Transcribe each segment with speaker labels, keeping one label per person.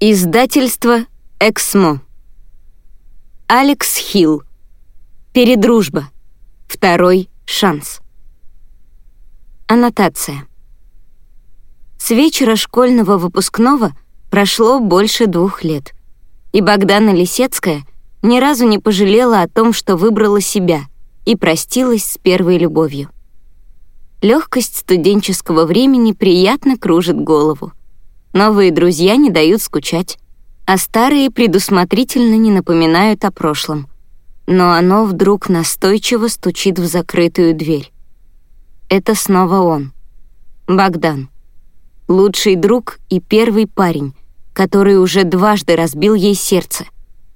Speaker 1: Издательство «Эксмо». Алекс Хилл. Передружба. Второй шанс. Аннотация. С вечера школьного выпускного прошло больше двух лет, и Богдана Лисецкая ни разу не пожалела о том, что выбрала себя и простилась с первой любовью. Легкость студенческого времени приятно кружит голову. Новые друзья не дают скучать, а старые предусмотрительно не напоминают о прошлом. Но оно вдруг настойчиво стучит в закрытую дверь. Это снова он. Богдан. Лучший друг и первый парень, который уже дважды разбил ей сердце.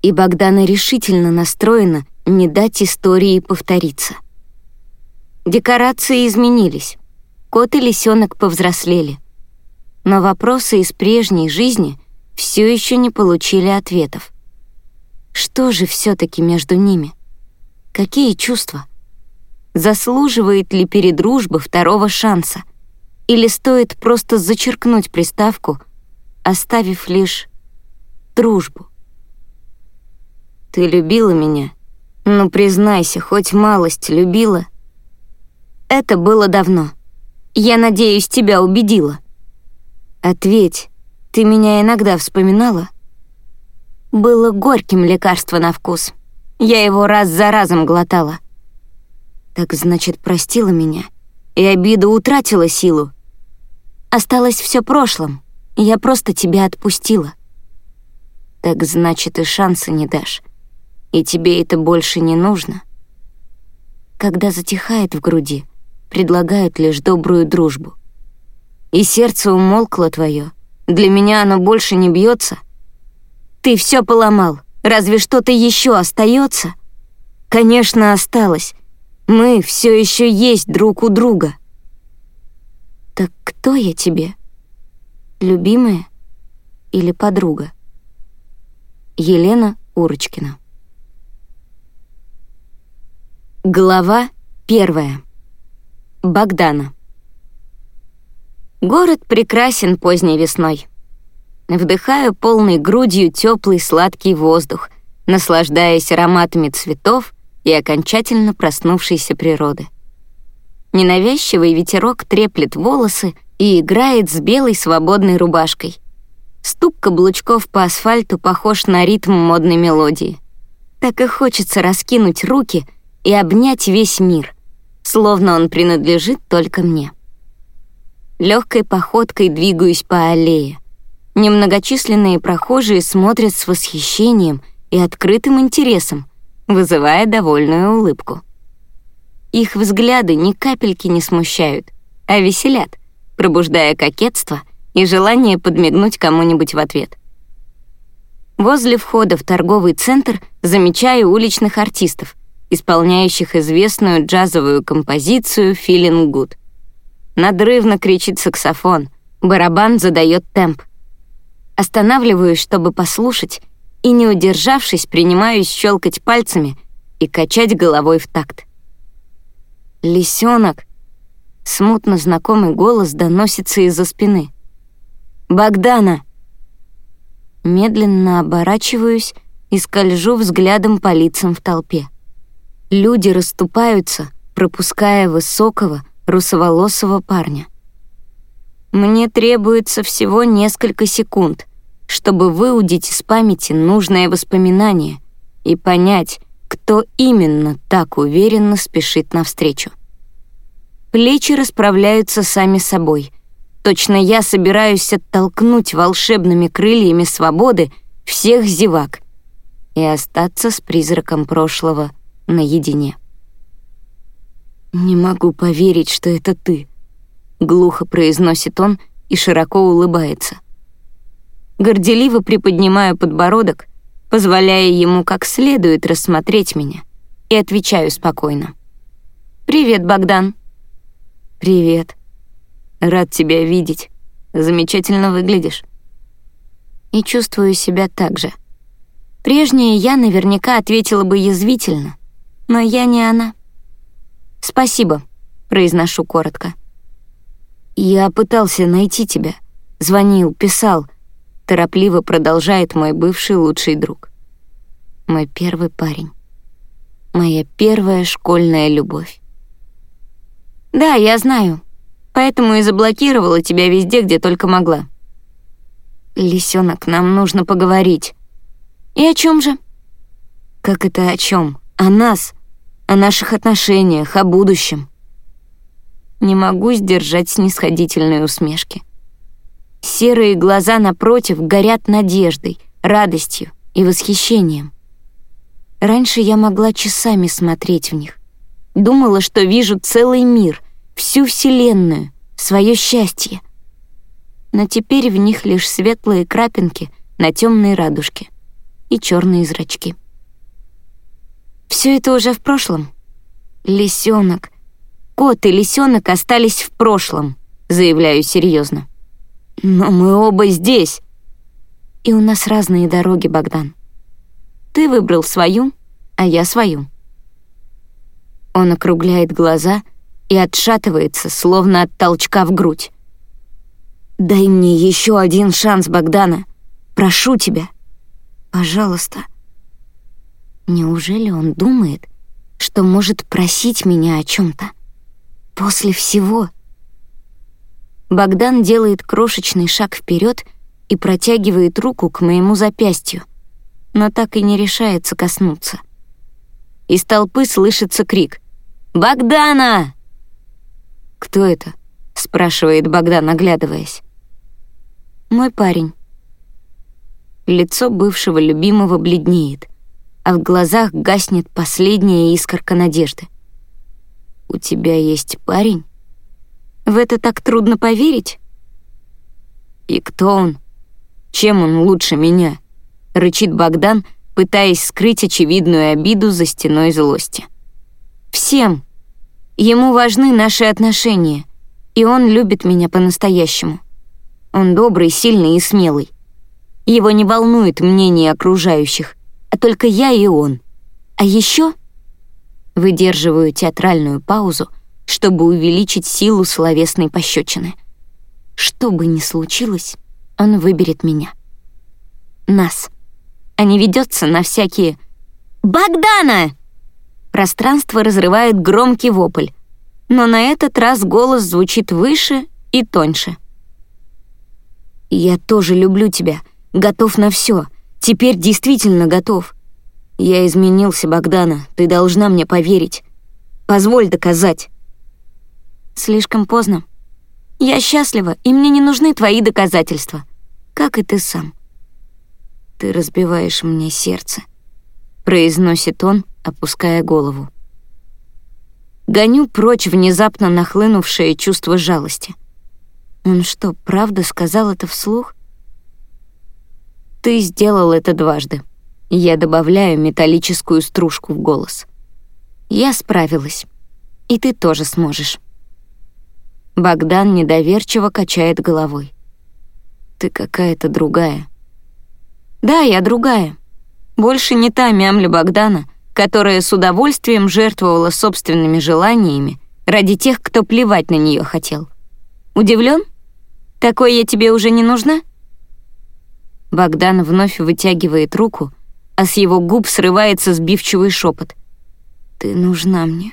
Speaker 1: И Богдана решительно настроена не дать истории повториться. Декорации изменились. Кот и лисенок повзрослели — но вопросы из прежней жизни все еще не получили ответов. Что же все-таки между ними? Какие чувства? Заслуживает ли передружба второго шанса? Или стоит просто зачеркнуть приставку, оставив лишь дружбу? Ты любила меня? Ну, признайся, хоть малость любила. Это было давно. Я надеюсь, тебя убедила. Ответь, ты меня иногда вспоминала? Было горьким лекарство на вкус. Я его раз за разом глотала. Так значит, простила меня, и обида утратила силу. Осталось все прошлым, я просто тебя отпустила. Так значит, и шанса не дашь, и тебе это больше не нужно. Когда затихает в груди, предлагают лишь добрую дружбу и сердце умолкло твое. Для меня оно больше не бьется. Ты все поломал. Разве что-то еще остается? Конечно, осталось. Мы все еще есть друг у друга. Так кто я тебе? Любимая или подруга? Елена Урочкина. Глава первая. Богдана. Город прекрасен поздней весной. Вдыхаю полной грудью теплый сладкий воздух, наслаждаясь ароматами цветов и окончательно проснувшейся природы. Ненавязчивый ветерок треплет волосы и играет с белой свободной рубашкой. Стук каблучков по асфальту похож на ритм модной мелодии. Так и хочется раскинуть руки и обнять весь мир, словно он принадлежит только мне. Легкой походкой двигаюсь по аллее. Немногочисленные прохожие смотрят с восхищением и открытым интересом, вызывая довольную улыбку. Их взгляды ни капельки не смущают, а веселят, пробуждая кокетство и желание подмигнуть кому-нибудь в ответ. Возле входа в торговый центр замечаю уличных артистов, исполняющих известную джазовую композицию «Feeling Good». Надрывно кричит саксофон. Барабан задает темп. Останавливаюсь, чтобы послушать, и, не удержавшись, принимаюсь щелкать пальцами и качать головой в такт. «Лисенок!» Смутно знакомый голос доносится из-за спины. «Богдана!» Медленно оборачиваюсь и скольжу взглядом по лицам в толпе. Люди расступаются, пропуская высокого, русоволосого парня. Мне требуется всего несколько секунд, чтобы выудить из памяти нужное воспоминание и понять, кто именно так уверенно спешит навстречу. Плечи расправляются сами собой. Точно я собираюсь оттолкнуть волшебными крыльями свободы всех зевак и остаться с призраком прошлого наедине. «Не могу поверить, что это ты», — глухо произносит он и широко улыбается. Горделиво приподнимаю подбородок, позволяя ему как следует рассмотреть меня, и отвечаю спокойно. «Привет, Богдан». «Привет. Рад тебя видеть. Замечательно выглядишь». И чувствую себя так же. Прежняя я наверняка ответила бы язвительно, но я не она. «Спасибо», — произношу коротко. «Я пытался найти тебя. Звонил, писал. торопливо продолжает мой бывший лучший друг. Мой первый парень. Моя первая школьная любовь. Да, я знаю. Поэтому и заблокировала тебя везде, где только могла. Лисенок, нам нужно поговорить. И о чем же? Как это о чем? О нас, о наших отношениях, о будущем. Не могу сдержать снисходительной усмешки. Серые глаза напротив горят надеждой, радостью и восхищением. Раньше я могла часами смотреть в них. Думала, что вижу целый мир, всю Вселенную, свое счастье. Но теперь в них лишь светлые крапинки на темной радужке и черные зрачки. Все это уже в прошлом. Лисенок. Кот и лисенок остались в прошлом, заявляю серьезно. Но мы оба здесь. И у нас разные дороги, Богдан. Ты выбрал свою, а я свою. Он округляет глаза и отшатывается, словно от толчка в грудь. «Дай мне еще один шанс, Богдана. Прошу тебя. Пожалуйста». Неужели он думает, что может просить меня о чем-то? После всего. Богдан делает крошечный шаг вперед и протягивает руку к моему запястью, но так и не решается коснуться. Из толпы слышится крик «Богдана!» «Кто это?» — спрашивает Богдан, оглядываясь. «Мой парень». Лицо бывшего любимого бледнеет — а в глазах гаснет последняя искорка надежды. «У тебя есть парень?» В это так трудно поверить. «И кто он? Чем он лучше меня?» — рычит Богдан, пытаясь скрыть очевидную обиду за стеной злости. «Всем. Ему важны наши отношения, и он любит меня по-настоящему. Он добрый, сильный и смелый. Его не волнует мнение окружающих, а только я и он. А еще выдерживаю театральную паузу, чтобы увеличить силу словесной пощечины. Что бы ни случилось, он выберет меня. Нас. А не ведется на всякие «Богдана!» Пространство разрывает громкий вопль, но на этот раз голос звучит выше и тоньше. «Я тоже люблю тебя, готов на все», Теперь действительно готов. Я изменился, Богдана, ты должна мне поверить. Позволь доказать. Слишком поздно. Я счастлива, и мне не нужны твои доказательства. Как и ты сам. Ты разбиваешь мне сердце, произносит он, опуская голову. Гоню прочь внезапно нахлынувшее чувство жалости. Он что, правда сказал это вслух? Ты сделал это дважды. Я добавляю металлическую стружку в голос. Я справилась. И ты тоже сможешь. Богдан недоверчиво качает головой. Ты какая-то другая. Да, я другая. Больше не та мямля Богдана, которая с удовольствием жертвовала собственными желаниями ради тех, кто плевать на нее хотел. Удивлен? Такой я тебе уже не нужна? Богдан вновь вытягивает руку, а с его губ срывается сбивчивый шепот. «Ты нужна мне.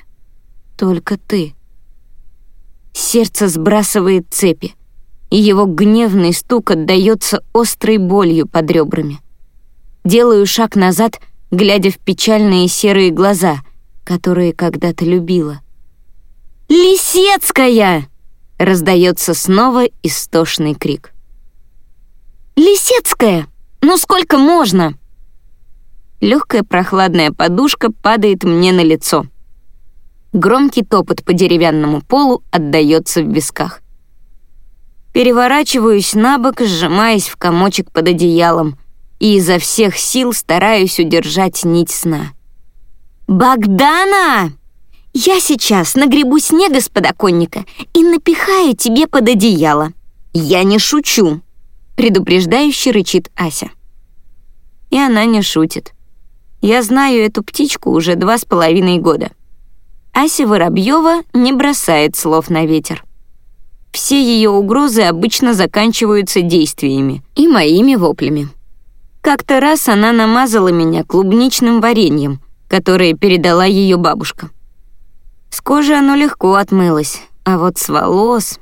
Speaker 1: Только ты». Сердце сбрасывает цепи, и его гневный стук отдаётся острой болью под ребрами. Делаю шаг назад, глядя в печальные серые глаза, которые когда-то любила. «Лисецкая!» — раздается снова истошный крик. «Лисецкая! Ну сколько можно?» Легкая прохладная подушка падает мне на лицо. Громкий топот по деревянному полу отдаётся в висках. Переворачиваюсь на бок, сжимаясь в комочек под одеялом, и изо всех сил стараюсь удержать нить сна. «Богдана! Я сейчас нагребу снега с подоконника и напихаю тебе под одеяло. Я не шучу!» Предупреждающе рычит Ася. И она не шутит. Я знаю эту птичку уже два с половиной года. Ася Воробьева не бросает слов на ветер. все ее угрозы обычно заканчиваются действиями и моими воплями. Как-то раз она намазала меня клубничным вареньем, которое передала ее бабушка. С кожи оно легко отмылось, а вот с волос...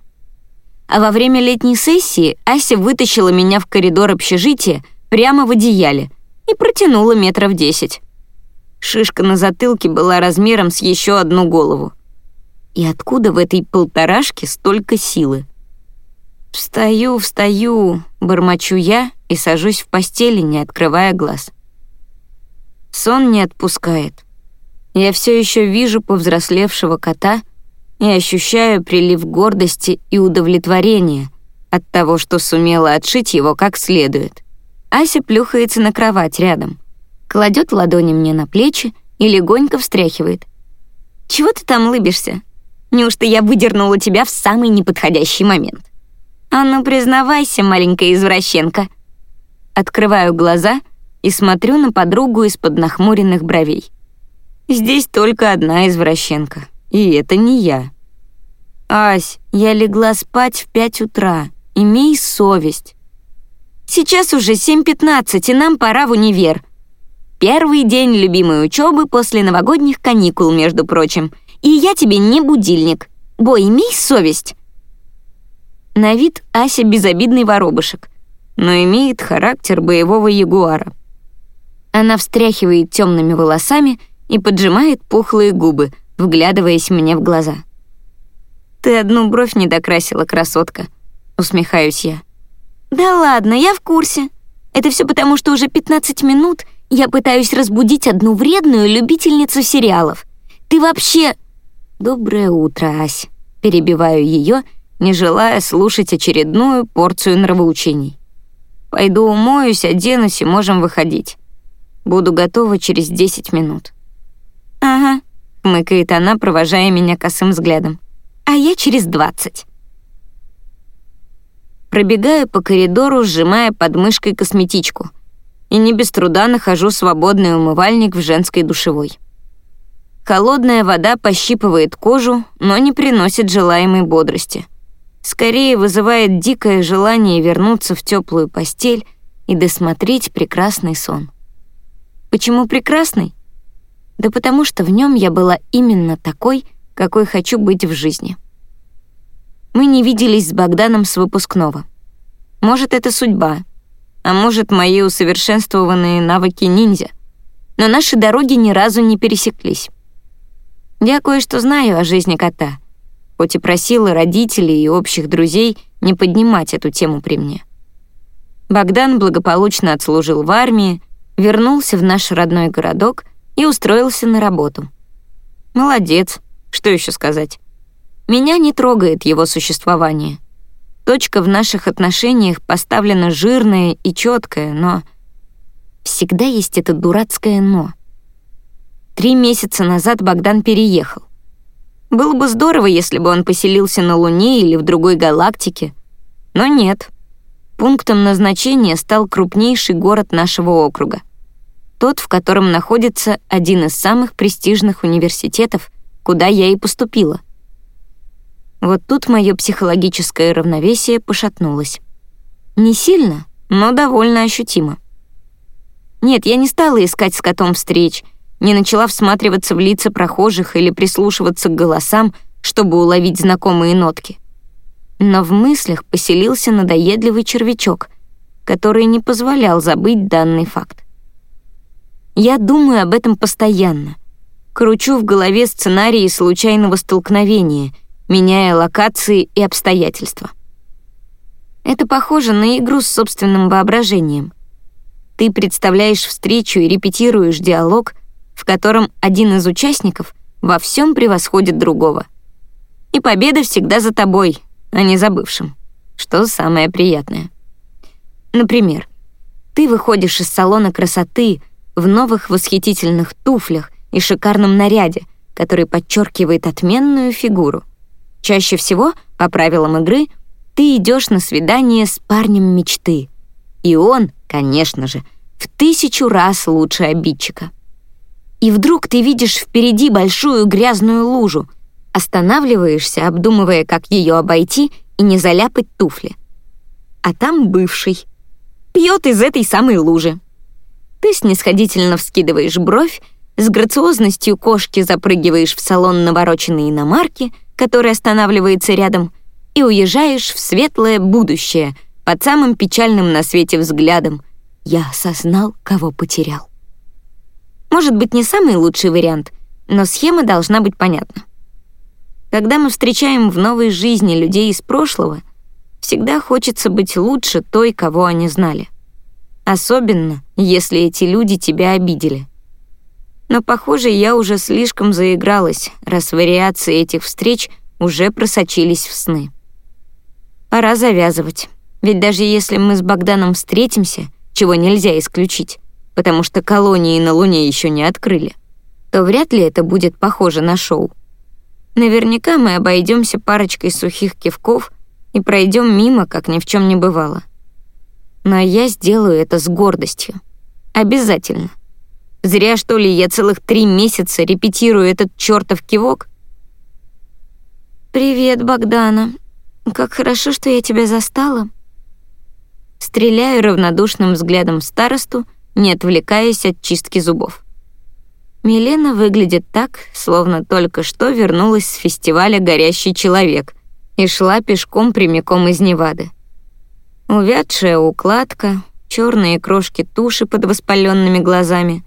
Speaker 1: А во время летней сессии Ася вытащила меня в коридор общежития прямо в одеяле и протянула метров десять. Шишка на затылке была размером с еще одну голову. И откуда в этой полторашке столько силы? «Встаю, встаю», — бормочу я и сажусь в постели, не открывая глаз. Сон не отпускает. Я все еще вижу повзрослевшего кота и ощущаю прилив гордости и удовлетворения от того, что сумела отшить его как следует. Ася плюхается на кровать рядом, кладет ладони мне на плечи и легонько встряхивает. «Чего ты там лыбишься? Неужто я выдернула тебя в самый неподходящий момент?» «А ну, признавайся, маленькая извращенка!» Открываю глаза и смотрю на подругу из-под нахмуренных бровей. Здесь только одна извращенка, и это не я. «Ась, я легла спать в пять утра. Имей совесть». «Сейчас уже 7.15, и нам пора в универ», Первый день любимой учебы после новогодних каникул, между прочим. И я тебе не будильник. Бой, имей совесть. На вид Ася безобидный воробышек, но имеет характер боевого ягуара. Она встряхивает темными волосами и поджимает пухлые губы, вглядываясь мне в глаза. «Ты одну бровь не докрасила, красотка», — усмехаюсь я. «Да ладно, я в курсе. Это все потому, что уже 15 минут я пытаюсь разбудить одну вредную любительницу сериалов. Ты вообще...» «Доброе утро, Ась», — перебиваю ее, не желая слушать очередную порцию нравоучений. «Пойду умоюсь, оденусь и можем выходить. Буду готова через 10 минут». «Ага», — хмыкает она, провожая меня косым взглядом. «А я через 20». Пробегаю по коридору, сжимая под мышкой косметичку, и не без труда нахожу свободный умывальник в женской душевой. Холодная вода пощипывает кожу, но не приносит желаемой бодрости. Скорее вызывает дикое желание вернуться в теплую постель и досмотреть прекрасный сон. Почему прекрасный? Да потому что в нем я была именно такой, какой хочу быть в жизни. Мы не виделись с Богданом с выпускного. Может, это судьба, а может, мои усовершенствованные навыки ниндзя. Но наши дороги ни разу не пересеклись. Я кое-что знаю о жизни кота, хоть и просила родителей и общих друзей не поднимать эту тему при мне. Богдан благополучно отслужил в армии, вернулся в наш родной городок и устроился на работу. Молодец, что еще сказать. Меня не трогает его существование. Точка в наших отношениях поставлена жирная и четкая, но всегда есть это дурацкое «но». Три месяца назад Богдан переехал. Было бы здорово, если бы он поселился на Луне или в другой галактике, но нет. Пунктом назначения стал крупнейший город нашего округа. Тот, в котором находится один из самых престижных университетов, куда я и поступила — вот тут мое психологическое равновесие пошатнулось. Не сильно, но довольно ощутимо. Нет, я не стала искать с котом встреч, не начала всматриваться в лица прохожих или прислушиваться к голосам, чтобы уловить знакомые нотки. Но в мыслях поселился надоедливый червячок, который не позволял забыть данный факт. Я думаю об этом постоянно. Кручу в голове сценарии случайного столкновения — меняя локации и обстоятельства. Это похоже на игру с собственным воображением. Ты представляешь встречу и репетируешь диалог, в котором один из участников во всем превосходит другого. И победа всегда за тобой, а не за бывшим, что самое приятное. Например, ты выходишь из салона красоты в новых восхитительных туфлях и шикарном наряде, который подчеркивает отменную фигуру — Чаще всего, по правилам игры, ты идешь на свидание с парнем мечты. И он, конечно же, в тысячу раз лучше обидчика. И вдруг ты видишь впереди большую грязную лужу, останавливаешься, обдумывая, как ее обойти, и не заляпать туфли. А там бывший. Пьет из этой самой лужи. Ты снисходительно вскидываешь бровь, с грациозностью кошки запрыгиваешь в салон навороченной иномарки, который останавливается рядом, и уезжаешь в светлое будущее под самым печальным на свете взглядом. Я осознал, кого потерял. Может быть, не самый лучший вариант, но схема должна быть понятна. Когда мы встречаем в новой жизни людей из прошлого, всегда хочется быть лучше той, кого они знали. Особенно, если эти люди тебя обидели. Но, похоже, я уже слишком заигралась, раз вариации этих встреч уже просочились в сны. Пора завязывать. Ведь даже если мы с Богданом встретимся, чего нельзя исключить, потому что колонии на Луне еще не открыли, то вряд ли это будет похоже на шоу. Наверняка мы обойдемся парочкой сухих кивков и пройдем мимо, как ни в чем не бывало. Но я сделаю это с гордостью. Обязательно. Зря, что ли, я целых три месяца репетирую этот чертов кивок? «Привет, Богдана. Как хорошо, что я тебя застала». Стреляю равнодушным взглядом старосту, не отвлекаясь от чистки зубов. Милена выглядит так, словно только что вернулась с фестиваля «Горящий человек» и шла пешком прямиком из Невады. Увядшая укладка, черные крошки туши под воспаленными глазами,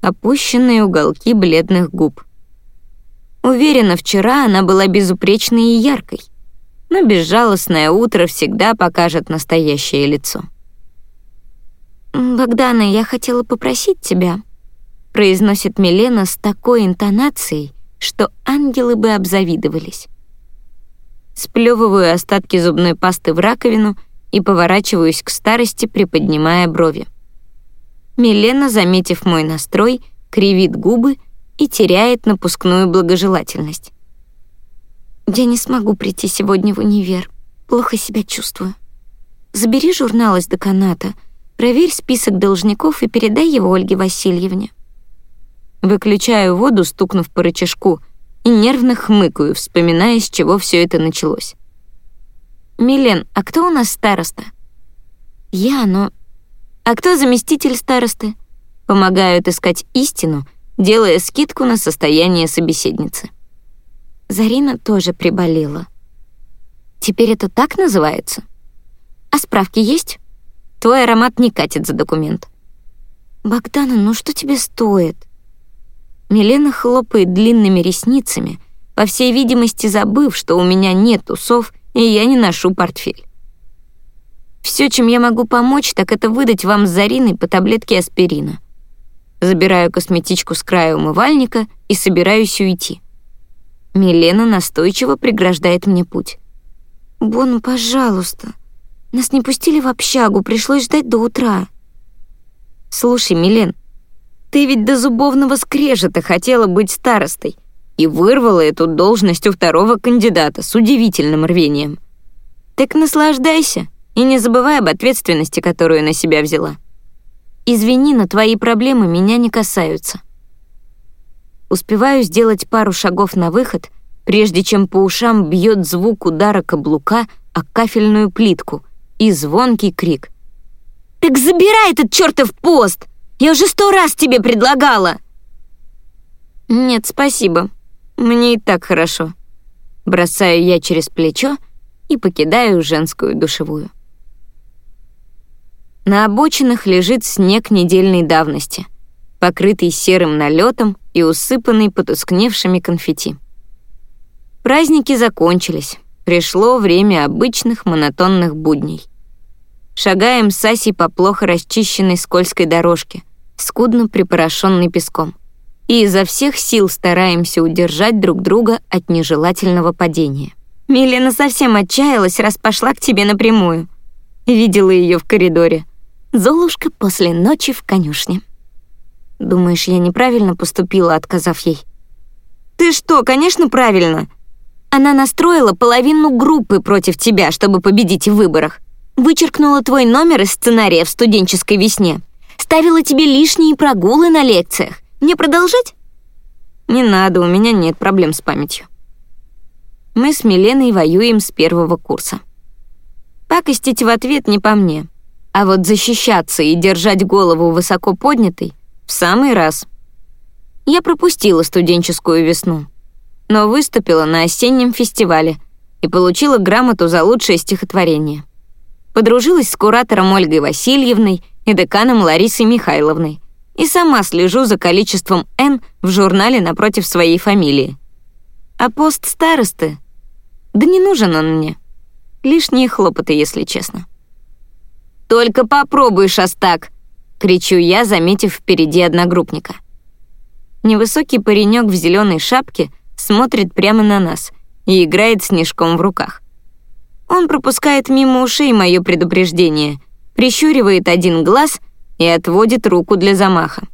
Speaker 1: опущенные уголки бледных губ. Уверена, вчера она была безупречной и яркой, но безжалостное утро всегда покажет настоящее лицо. «Богдана, я хотела попросить тебя», — произносит Милена с такой интонацией, что ангелы бы обзавидовались. Сплёвываю остатки зубной пасты в раковину и поворачиваюсь к старости, приподнимая брови. Милена, заметив мой настрой, кривит губы и теряет напускную благожелательность. «Я не смогу прийти сегодня в универ. Плохо себя чувствую. Забери журнал из деканата — Проверь список должников и передай его Ольге Васильевне. Выключаю воду, стукнув по рычажку, и нервно хмыкаю, вспоминая, с чего все это началось. «Милен, а кто у нас староста?» «Я, но...» «А кто заместитель старосты?» Помогают искать истину, делая скидку на состояние собеседницы. Зарина тоже приболела. «Теперь это так называется?» «А справки есть?» Твой аромат не катит за документ. Богдана, ну что тебе стоит? Милена хлопает длинными ресницами, по всей видимости забыв, что у меня нет усов и я не ношу портфель. Все, чем я могу помочь, так это выдать вам с Зариной по таблетке аспирина. Забираю косметичку с края умывальника и собираюсь уйти. Милена настойчиво преграждает мне путь. «Бон, пожалуйста, нас не пустили в общагу, пришлось ждать до утра. Слушай, Милен, ты ведь до зубовного скрежета хотела быть старостой и вырвала эту должность у второго кандидата с удивительным рвением. Так наслаждайся и не забывай об ответственности, которую на себя взяла. Извини, но твои проблемы меня не касаются. Успеваю сделать пару шагов на выход, прежде чем по ушам бьет звук удара каблука о кафельную плитку — и звонкий крик. «Так забирай этот чертов пост! Я уже сто раз тебе предлагала!» «Нет, спасибо. Мне и так хорошо». Бросаю я через плечо и покидаю женскую душевую. На обочинах лежит снег недельной давности, покрытый серым налетом и усыпанный потускневшими конфетти. Праздники закончились, пришло время обычных монотонных будней. Шагаем с Асей по плохо расчищенной скользкой дорожке, скудно припорошенной песком. И изо всех сил стараемся удержать друг друга от нежелательного падения. Милена совсем отчаялась, раз пошла к тебе напрямую. Видела ее в коридоре. Золушка после ночи в конюшне. Думаешь, я неправильно поступила, отказав ей? Ты что, конечно, правильно. Она настроила половину группы против тебя, чтобы победить в выборах вычеркнула твой номер из сценария в студенческой весне, ставила тебе лишние прогулы на лекциях. Мне продолжать? Не надо, у меня нет проблем с памятью. Мы с Миленой воюем с первого курса. Пакостить в ответ не по мне. А вот защищаться и держать голову высоко поднятой — в самый раз. Я пропустила студенческую весну, но выступила на осеннем фестивале и получила грамоту за лучшее стихотворение. Подружилась с куратором Ольгой Васильевной и деканом Ларисой Михайловной и сама слежу за количеством «Н» в журнале напротив своей фамилии. А пост старосты? Да не нужен он мне. Лишние хлопоты, если честно. «Только попробуй, Шастак!» — кричу я, заметив впереди одногруппника. Невысокий паренек в зеленой шапке смотрит прямо на нас и играет снежком в руках. Он пропускает мимо ушей мое предупреждение, прищуривает один глаз и отводит руку для замаха.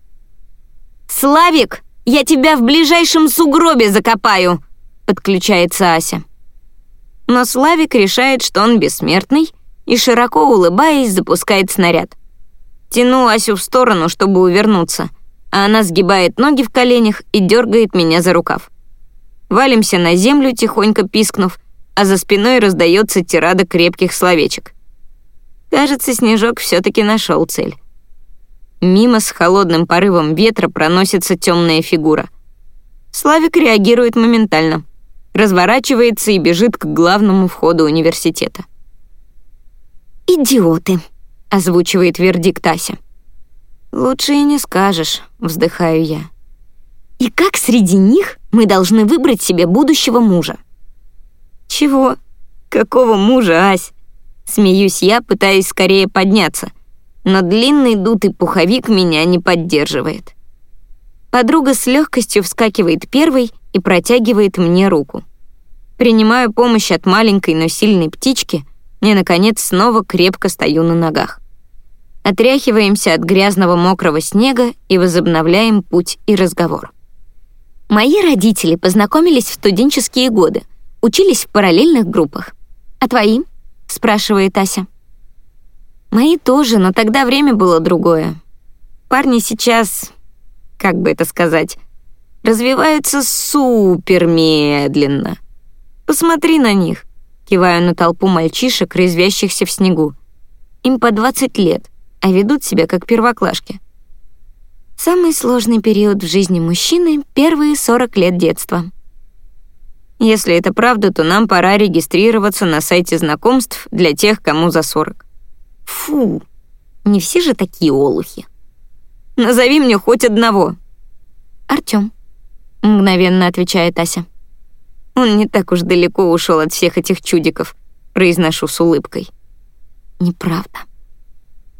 Speaker 1: «Славик, я тебя в ближайшем сугробе закопаю!» — подключается Ася. Но Славик решает, что он бессмертный, и, широко улыбаясь, запускает снаряд. Тяну Асю в сторону, чтобы увернуться, а она сгибает ноги в коленях и дергает меня за рукав. Валимся на землю, тихонько пискнув, а за спиной раздается тирада крепких словечек. Кажется, Снежок все-таки нашел цель. Мимо с холодным порывом ветра проносится темная фигура. Славик реагирует моментально — разворачивается и бежит к главному входу университета.
Speaker 2: «Идиоты», —
Speaker 1: озвучивает вердикт Ася. «Лучше и не скажешь», — вздыхаю я.
Speaker 2: «И как среди них мы должны выбрать себе будущего мужа?»
Speaker 1: «Чего? Какого мужа, Ась?» Смеюсь я, пытаясь скорее подняться, но длинный дутый пуховик меня не поддерживает. Подруга с легкостью вскакивает первой и протягивает мне руку. Принимаю помощь от маленькой, но сильной птички и, наконец, снова крепко стою на ногах. Отряхиваемся от грязного мокрого снега и возобновляем путь и разговор.
Speaker 2: Мои родители познакомились в студенческие годы, учились в параллельных группах. «А твои?» — спрашивает Ася.
Speaker 1: «Мои тоже, но тогда время было другое. Парни сейчас, как бы это сказать, развиваются супер медленно. Посмотри на них. Киваю на толпу мальчишек, резвящихся в снегу. Им по 20 лет, а ведут себя как первоклашки.
Speaker 2: Самый сложный период в жизни мужчины — первые 40 лет детства.
Speaker 1: Если это правда, то нам пора регистрироваться на сайте знакомств для тех, кому за 40.
Speaker 2: Фу, не все же такие олухи.
Speaker 1: Назови мне хоть одного.
Speaker 2: Артём мгновенно отвечает Ася.
Speaker 1: Он не так уж далеко ушел от всех этих чудиков, произношу с улыбкой.
Speaker 2: Неправда.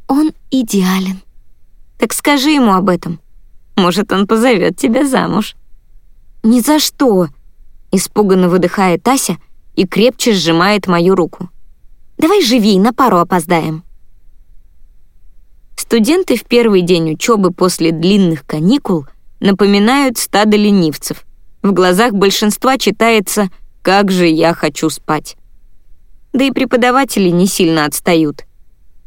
Speaker 2: Он идеален.
Speaker 1: Так скажи ему об этом. Может, он позовет тебя замуж.
Speaker 2: Ни за что, испуганно выдыхает Ася и крепче сжимает мою руку. Давай живей, на пару опоздаем.
Speaker 1: Студенты в первый день учебы после длинных каникул напоминают стадо ленивцев. В глазах большинства читается «как же я хочу спать». Да и преподаватели не сильно отстают.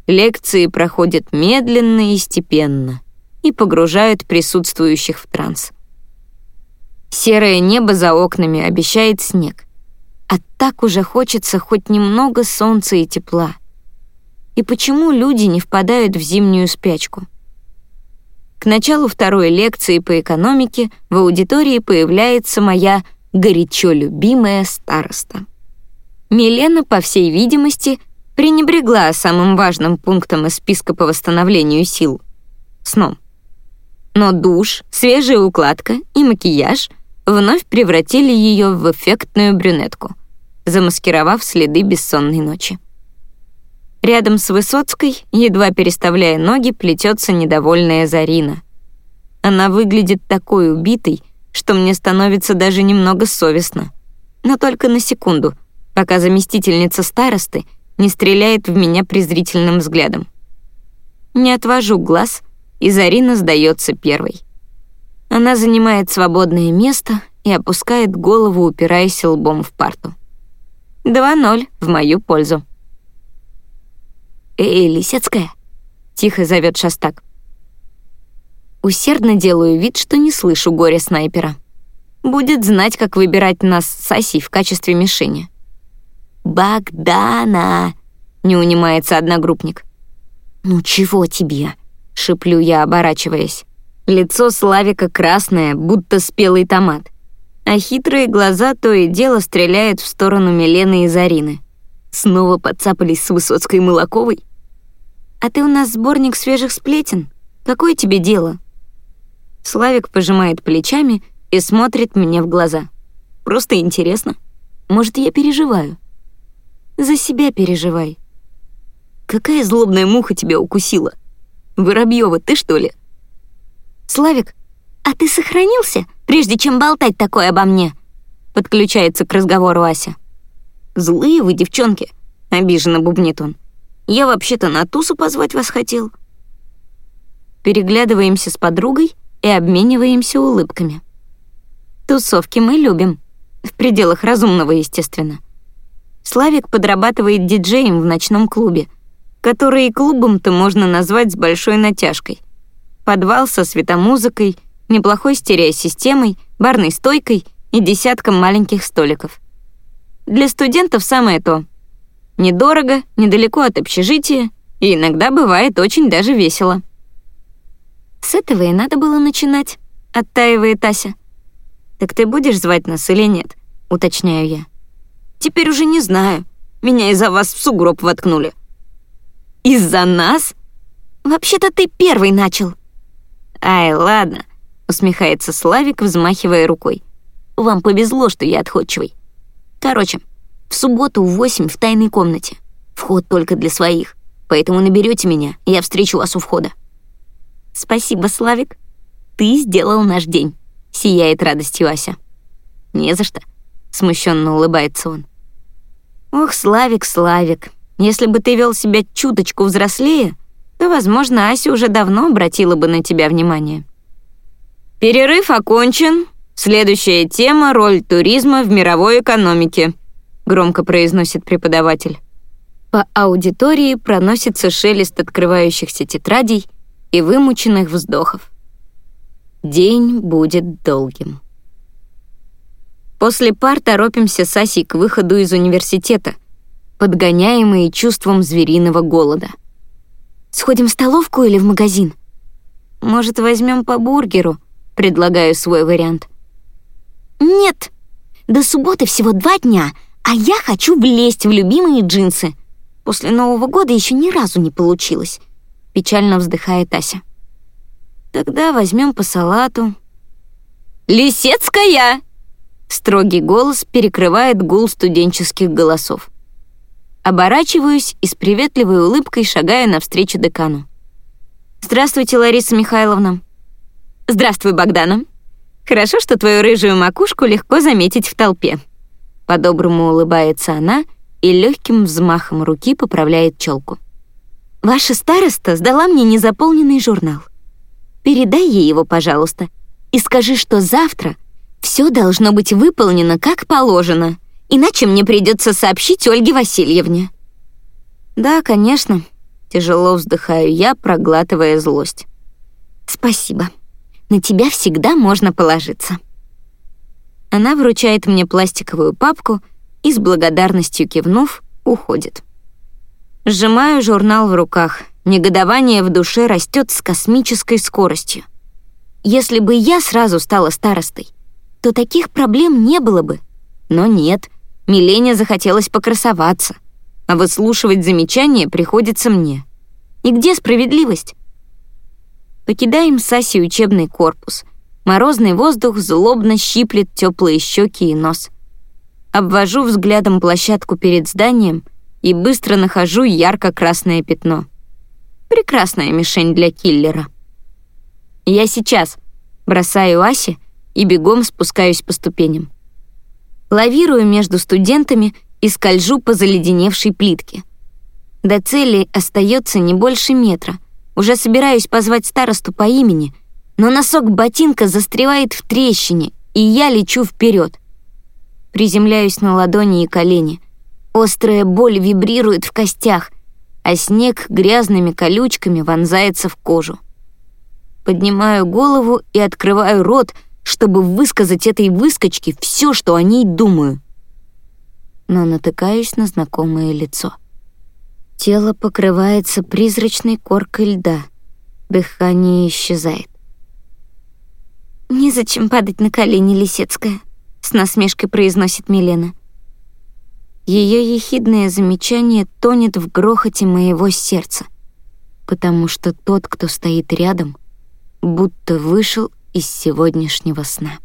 Speaker 1: Лекции проходят медленно и степенно и погружают присутствующих в транс. Серое небо за окнами обещает снег. А так уже хочется хоть немного солнца и тепла. И почему люди не впадают в зимнюю спячку? К началу второй лекции по экономике в аудитории появляется моя горячо любимая староста. Милена, по всей видимости, пренебрегла самым важным пунктом из списка по восстановлению сил — сном. Но душ, свежая укладка и макияж вновь превратили ее в эффектную брюнетку, замаскировав следы бессонной ночи. Рядом с Высоцкой, едва переставляя ноги, плетется недовольная Зарина. Она выглядит такой убитой, что мне становится даже немного совестно. Но только на секунду, пока заместительница старосты не стреляет в меня презрительным взглядом. Не отвожу глаз, и Зарина сдается первой. Она занимает свободное место и опускает голову, упираясь лбом в парту. 2-0 в мою пользу.
Speaker 2: «Эй, Лисецкая!» — тихо зовет Шастак. Усердно делаю вид, что не слышу горя снайпера. Будет знать, как выбирать нас с Асей в качестве мишени.
Speaker 1: «Богдана!»
Speaker 2: — не унимается одногруппник. «Ну чего тебе?» — шиплю я, оборачиваясь. Лицо Славика красное, будто спелый томат. А хитрые глаза то и дело стреляют в сторону Милены и Зарины. Снова подцапались с Высоцкой Молоковой? «А ты у нас сборник свежих сплетен. Какое тебе дело?» Славик пожимает плечами и смотрит мне в глаза. «Просто интересно. Может, я переживаю?» «За себя переживай». «Какая злобная муха тебя укусила? Воробьева, ты что ли?» «Славик, а ты сохранился, прежде чем болтать такое обо мне?» Подключается к разговору Ася. «Злые вы, девчонки», — обиженно бубнит он. «Я вообще-то на тусу позвать вас хотел». Переглядываемся с подругой и обмениваемся улыбками. Тусовки мы любим. В пределах разумного, естественно. Славик подрабатывает диджеем в ночном клубе, который клубом-то можно назвать с большой натяжкой. Подвал со светомузыкой, неплохой стереосистемой, барной стойкой и десятком маленьких столиков. Для студентов самое то. Недорого, недалеко от общежития, и иногда бывает очень даже весело. С этого и надо было начинать, оттаивает Ася. «Так ты будешь звать нас или нет?» — уточняю я. «Теперь уже не знаю. Меня из-за вас в сугроб воткнули». «Из-за нас? Вообще-то ты первый начал». «Ай, ладно», — усмехается Славик, взмахивая рукой. «Вам повезло, что я отходчивый. Короче, в субботу в восемь в тайной комнате. Вход только для своих, поэтому наберете меня, я встречу вас у входа». «Спасибо, Славик. Ты сделал наш день». — сияет радостью Ася. «Не за что», — смущенно улыбается он. «Ох, Славик, Славик, если бы ты вел себя чуточку взрослее, то, возможно, Ася уже давно обратила бы на тебя внимание». «Перерыв окончен. Следующая тема — роль туризма в мировой экономике», — громко произносит преподаватель. По аудитории проносится шелест открывающихся тетрадей и вымученных вздохов. День будет долгим. После пар торопимся с Асей к выходу из университета, подгоняемые чувством звериного голода. «Сходим в столовку или в магазин?» «Может, возьмем по бургеру?» — предлагаю свой вариант. «Нет, до субботы всего два дня, а я хочу влезть в любимые джинсы. После Нового года еще ни разу не получилось», — печально вздыхает Ася. Тогда возьмем по салату. «Лисецкая!» Строгий голос перекрывает гул студенческих голосов. Оборачиваюсь и с приветливой улыбкой шагаю навстречу декану. «Здравствуйте, Лариса Михайловна». «Здравствуй, Богдана. Хорошо, что твою рыжую макушку легко заметить в толпе». По-доброму улыбается она и легким взмахом руки поправляет челку. «Ваша староста сдала мне незаполненный журнал. Передай ей его, пожалуйста, и скажи, что завтра все должно быть выполнено как положено, иначе мне придется сообщить Ольге Васильевне». «Да, конечно», — тяжело вздыхаю я, проглатывая злость. «Спасибо. На тебя всегда можно положиться». Она вручает мне пластиковую папку и с благодарностью кивнув, уходит. Сжимаю журнал в руках, Негодование в душе растет с космической скоростью. Если бы я сразу стала старостой, то таких проблем не было бы. Но нет, Милене захотелось покрасоваться, а выслушивать замечания приходится мне. И где справедливость? Покидаем Саси учебный корпус. Морозный воздух злобно щиплет теплые щеки и нос. Обвожу взглядом площадку перед зданием и быстро нахожу ярко-красное пятно — Прекрасная мишень для киллера. Я сейчас бросаю Асе и бегом спускаюсь по ступеням. Лавирую между студентами и скольжу по заледеневшей плитке. До цели остается не больше метра. Уже собираюсь позвать старосту по имени, но носок ботинка застревает в трещине, и я лечу вперед. Приземляюсь на ладони и колени. Острая боль вибрирует в костях — а снег грязными колючками вонзается в кожу. Поднимаю голову и открываю рот, чтобы высказать этой выскочке все, что о ней думаю. Но натыкаюсь на знакомое лицо.
Speaker 1: Тело покрывается призрачной коркой льда. Дыхание исчезает.
Speaker 2: «Незачем падать на колени, Лисецкая», — с насмешкой произносит Милена.
Speaker 1: Ее ехидное замечание тонет в грохоте моего сердца, потому что тот, кто стоит рядом, будто вышел из сегодняшнего сна.